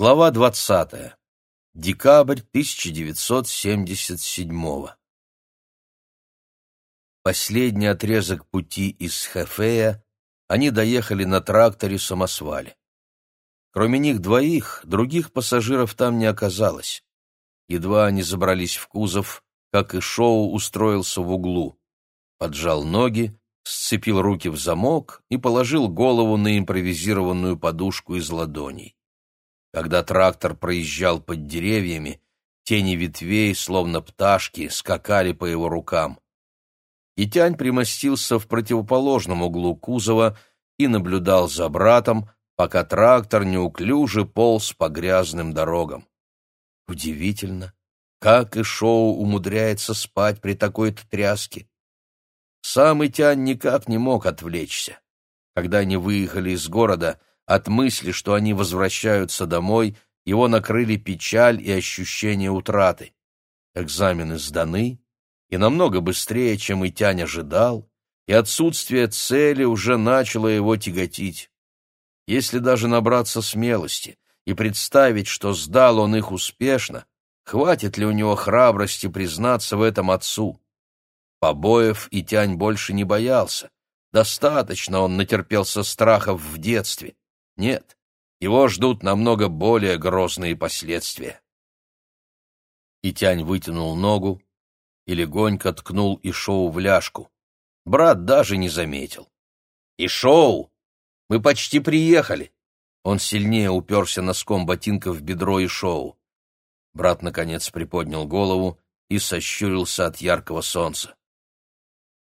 Глава 20. Декабрь 1977 Последний отрезок пути из Хефея они доехали на тракторе-самосвале. Кроме них двоих, других пассажиров там не оказалось. Едва они забрались в кузов, как и Шоу устроился в углу. Поджал ноги, сцепил руки в замок и положил голову на импровизированную подушку из ладоней. Когда трактор проезжал под деревьями, тени ветвей, словно пташки, скакали по его рукам. И Тянь примостился в противоположном углу кузова и наблюдал за братом, пока трактор неуклюже полз по грязным дорогам. Удивительно, как и Шоу умудряется спать при такой-то тряске. Сам Итянь никак не мог отвлечься. Когда они выехали из города, от мысли, что они возвращаются домой, его накрыли печаль и ощущение утраты. Экзамены сданы, и намного быстрее, чем и Тянь ожидал, и отсутствие цели уже начало его тяготить. Если даже набраться смелости и представить, что сдал он их успешно, хватит ли у него храбрости признаться в этом отцу? Побоев и Тянь больше не боялся. Достаточно он натерпелся страхов в детстве. Нет, его ждут намного более грозные последствия. Итянь вытянул ногу и легонько ткнул Ишоу в ляжку. Брат даже не заметил. «Ишоу! Мы почти приехали!» Он сильнее уперся носком ботинка в бедро Ишоу. Брат, наконец, приподнял голову и сощурился от яркого солнца.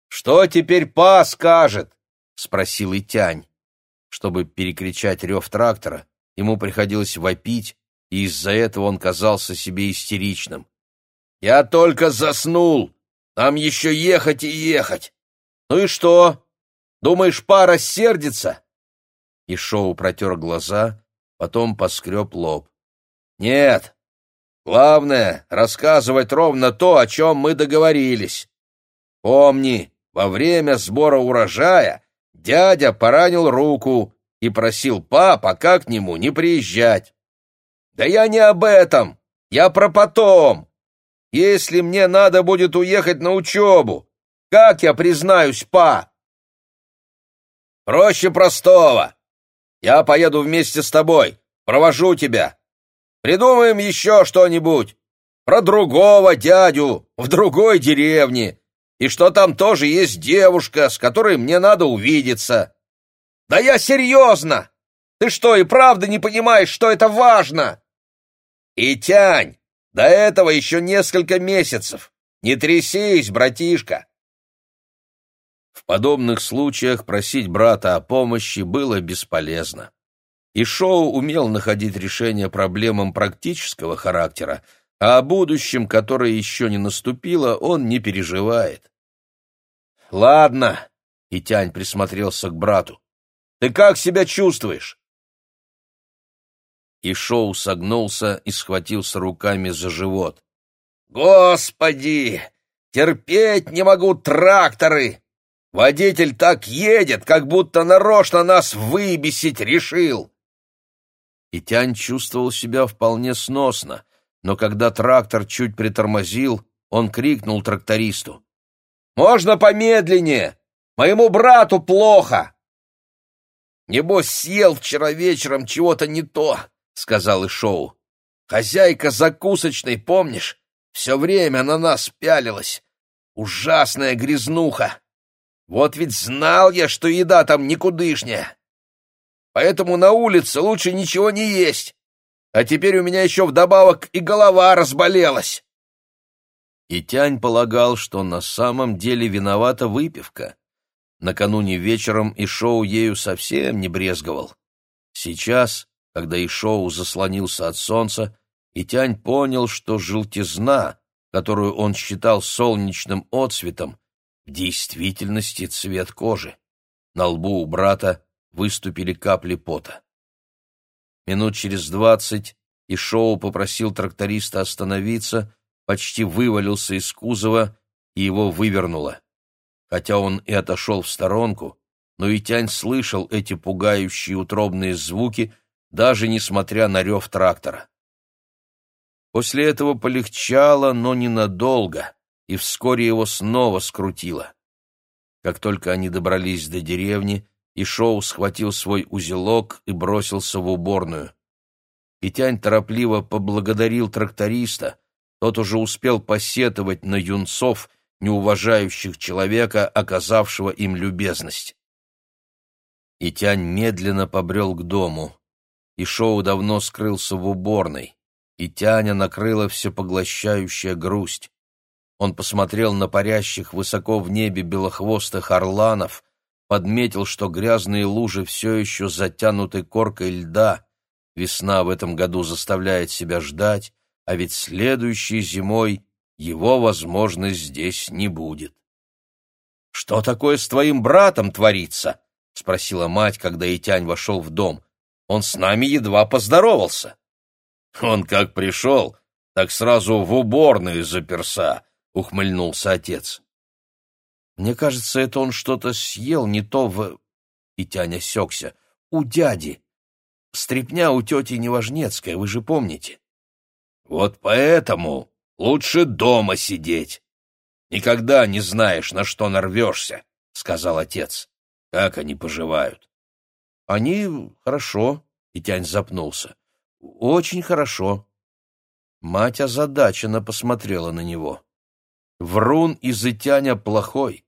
«Что теперь па скажет?» — спросил Итянь. Чтобы перекричать рев трактора, ему приходилось вопить, и из-за этого он казался себе истеричным. «Я только заснул! Нам еще ехать и ехать! Ну и что? Думаешь, пара сердится?» И Шоу протер глаза, потом поскреб лоб. «Нет, главное — рассказывать ровно то, о чем мы договорились. Помни, во время сбора урожая Дядя поранил руку и просил папа как к нему не приезжать. Да я не об этом, я про потом. Если мне надо будет уехать на учебу, как я признаюсь, па? Проще простого. Я поеду вместе с тобой, провожу тебя. Придумаем еще что-нибудь. Про другого дядю в другой деревне и что там тоже есть девушка, с которой мне надо увидеться. Да я серьезно! Ты что, и правда не понимаешь, что это важно? И тянь, до этого еще несколько месяцев. Не трясись, братишка. В подобных случаях просить брата о помощи было бесполезно. И Шоу умел находить решение проблемам практического характера, а о будущем, которое еще не наступило, он не переживает. «Ладно», — и Тянь присмотрелся к брату. «Ты как себя чувствуешь?» И Шоу согнулся и схватился руками за живот. «Господи! Терпеть не могу тракторы! Водитель так едет, как будто нарочно нас выбесить решил!» И Тянь чувствовал себя вполне сносно, но когда трактор чуть притормозил, он крикнул трактористу. Можно помедленнее? Моему брату плохо!» «Небось, съел вчера вечером чего-то не то», — сказал Ишоу. «Хозяйка закусочной, помнишь, все время на нас пялилась. Ужасная грязнуха. Вот ведь знал я, что еда там никудышняя. Поэтому на улице лучше ничего не есть. А теперь у меня еще вдобавок и голова разболелась». И Тянь полагал, что на самом деле виновата выпивка. Накануне вечером Ишоу ею совсем не брезговал. Сейчас, когда Ишоу заслонился от солнца, Итянь понял, что желтизна, которую он считал солнечным отцветом, в действительности цвет кожи. На лбу у брата выступили капли пота. Минут через двадцать Ишоу попросил тракториста остановиться почти вывалился из кузова и его вывернуло. Хотя он и отошел в сторонку, но и Тянь слышал эти пугающие утробные звуки, даже несмотря на рев трактора. После этого полегчало, но ненадолго, и вскоре его снова скрутило. Как только они добрались до деревни, Ишоу схватил свой узелок и бросился в уборную. Петянь торопливо поблагодарил тракториста, тот уже успел посетовать на юнцов, не уважающих человека, оказавшего им любезность. Итянь медленно побрел к дому. Ишоу давно скрылся в уборной и Тяня накрыла всепоглощающая грусть. Он посмотрел на парящих высоко в небе белохвостых орланов, подметил, что грязные лужи все еще затянуты коркой льда. Весна в этом году заставляет себя ждать, а ведь следующей зимой его, возможно, здесь не будет. — Что такое с твоим братом творится? — спросила мать, когда Итянь вошел в дом. — Он с нами едва поздоровался. Он как пришел, так сразу в уборную заперся, — ухмыльнулся отец. Мне кажется, это он что-то съел не то в... И Тяня сёкся. У дяди. Стрепня у тети Неважнецкая, вы же помните. Вот поэтому лучше дома сидеть. Никогда не знаешь, на что нарвешься, — сказал отец. Как они поживают? Они хорошо, — и Тянь запнулся. Очень хорошо. Мать озадаченно посмотрела на него. Врун из Итяня плохой.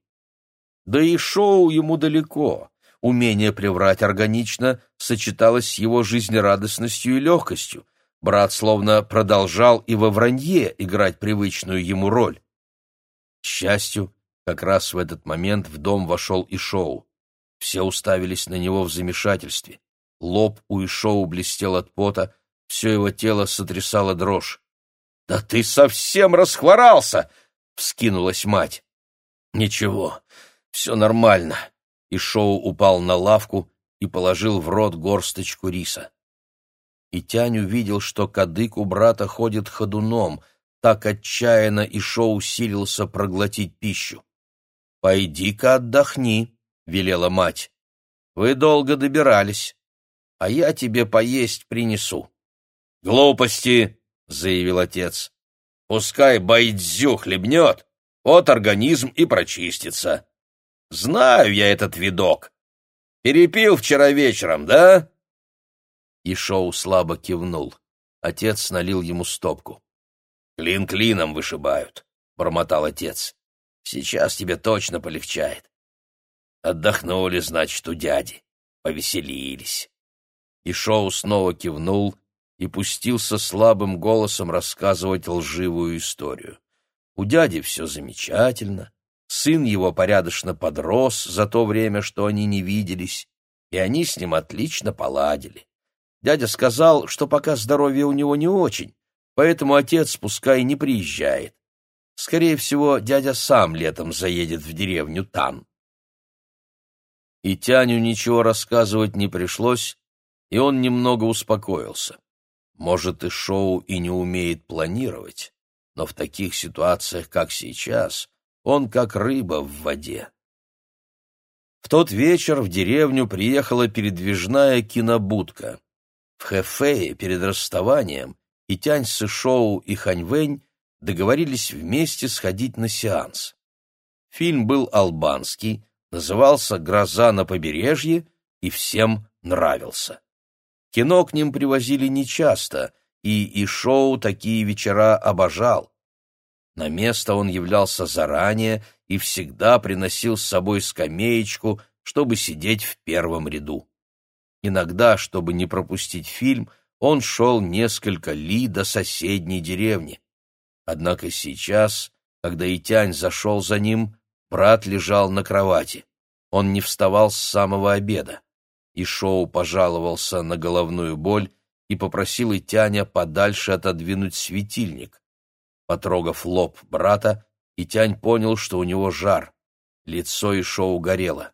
Да и шоу ему далеко. Умение приврать органично сочеталось с его жизнерадостностью и легкостью. Брат словно продолжал и во вранье играть привычную ему роль. К счастью, как раз в этот момент в дом вошел и шоу. Все уставились на него в замешательстве. Лоб у Ишоу блестел от пота, все его тело сотрясало дрожь. «Да ты совсем расхворался!» — вскинулась мать. «Ничего, все нормально». И Шоу упал на лавку и положил в рот горсточку риса. И Тянь увидел, что кадык у брата ходит ходуном, так отчаянно и Шоу усилился проглотить пищу. «Пойди-ка отдохни», — велела мать. «Вы долго добирались, а я тебе поесть принесу». «Глупости!» — заявил отец. «Пускай байдзю хлебнет, вот организм и прочистится. Знаю я этот видок. Перепил вчера вечером, да?» И Шоу слабо кивнул. Отец налил ему стопку. «Клин клином вышибают», — бормотал отец. «Сейчас тебе точно полегчает. Отдохнули, значит, у дяди, повеселились». И Шоу снова кивнул, и пустился слабым голосом рассказывать лживую историю. У дяди все замечательно, сын его порядочно подрос за то время, что они не виделись, и они с ним отлично поладили. Дядя сказал, что пока здоровье у него не очень, поэтому отец пускай не приезжает. Скорее всего, дядя сам летом заедет в деревню Тан. И Тяню ничего рассказывать не пришлось, и он немного успокоился. Может, и шоу и не умеет планировать, но в таких ситуациях, как сейчас, он как рыба в воде. В тот вечер в деревню приехала передвижная кинобудка. Хэфэе перед расставанием и Тянь Сышоу и Ханьвэнь договорились вместе сходить на сеанс. Фильм был албанский, назывался «Гроза на побережье» и всем нравился. Кино к ним привозили нечасто, и и шоу такие вечера обожал. На место он являлся заранее и всегда приносил с собой скамеечку, чтобы сидеть в первом ряду. Иногда, чтобы не пропустить фильм, он шел несколько ли до соседней деревни. Однако сейчас, когда Итянь зашел за ним, брат лежал на кровати. Он не вставал с самого обеда и Шоу пожаловался на головную боль и попросил Итяня подальше отодвинуть светильник. Потрогав лоб брата, Итянь понял, что у него жар. Лицо Ишоу горело.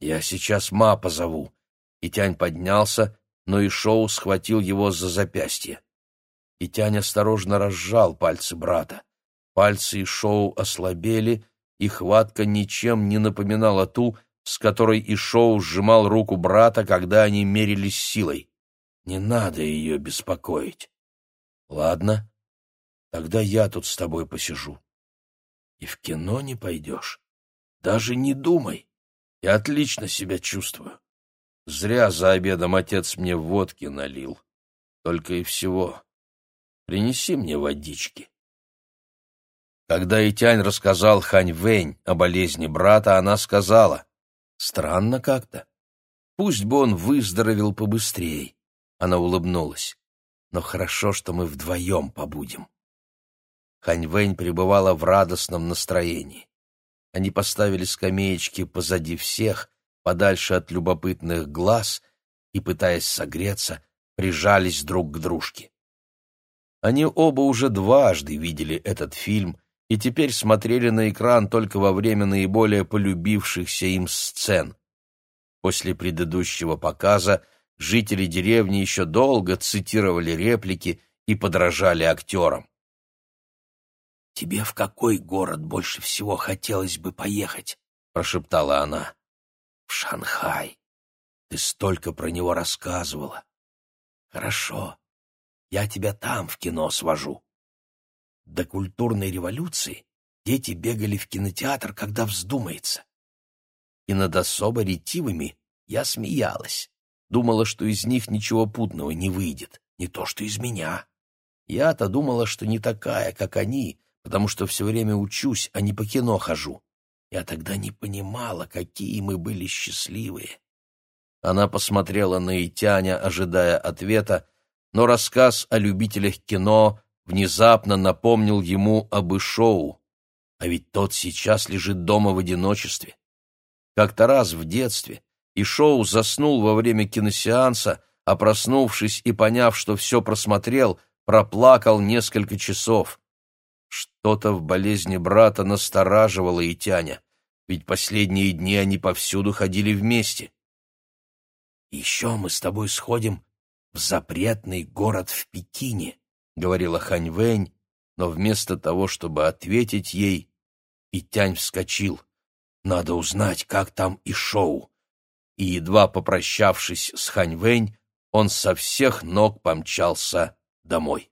«Я сейчас ма позову». Итянь поднялся, но Ишоу схватил его за запястье. Итянь осторожно разжал пальцы брата. Пальцы Ишоу ослабели, и хватка ничем не напоминала ту, с которой Ишоу сжимал руку брата, когда они мерились силой. Не надо ее беспокоить. Ладно, тогда я тут с тобой посижу. И в кино не пойдешь. Даже не думай. Я отлично себя чувствую. Зря за обедом отец мне водки налил. Только и всего. Принеси мне водички. Когда Итянь рассказал Хань Вэнь о болезни брата, она сказала, «Странно как-то. Пусть бы он выздоровел побыстрее». Она улыбнулась. «Но хорошо, что мы вдвоем побудем». Хань Вэнь пребывала в радостном настроении. Они поставили скамеечки позади всех, подальше от любопытных глаз, и, пытаясь согреться, прижались друг к дружке. Они оба уже дважды видели этот фильм и теперь смотрели на экран только во время наиболее полюбившихся им сцен. После предыдущего показа жители деревни еще долго цитировали реплики и подражали актерам. «Тебе в какой город больше всего хотелось бы поехать?» — прошептала она. «В Шанхай. Ты столько про него рассказывала. Хорошо, я тебя там в кино свожу. До культурной революции дети бегали в кинотеатр, когда вздумается. И над особо ретивыми я смеялась. Думала, что из них ничего путного не выйдет, не то что из меня. Я-то думала, что не такая, как они, потому что все время учусь, а не по кино хожу. Я тогда не понимала, какие мы были счастливые. Она посмотрела на Итяня, ожидая ответа, но рассказ о любителях кино внезапно напомнил ему об Ишоу, а ведь тот сейчас лежит дома в одиночестве. Как-то раз в детстве Ишоу заснул во время киносеанса, а проснувшись и поняв, что все просмотрел, проплакал несколько часов. Что-то в болезни брата настораживало Итяня, ведь последние дни они повсюду ходили вместе. «Еще мы с тобой сходим в запретный город в Пекине», — говорила Хань Вэнь, но вместо того, чтобы ответить ей, Итянь вскочил. «Надо узнать, как там и шоу». И, едва попрощавшись с Хань Вэнь, он со всех ног помчался домой.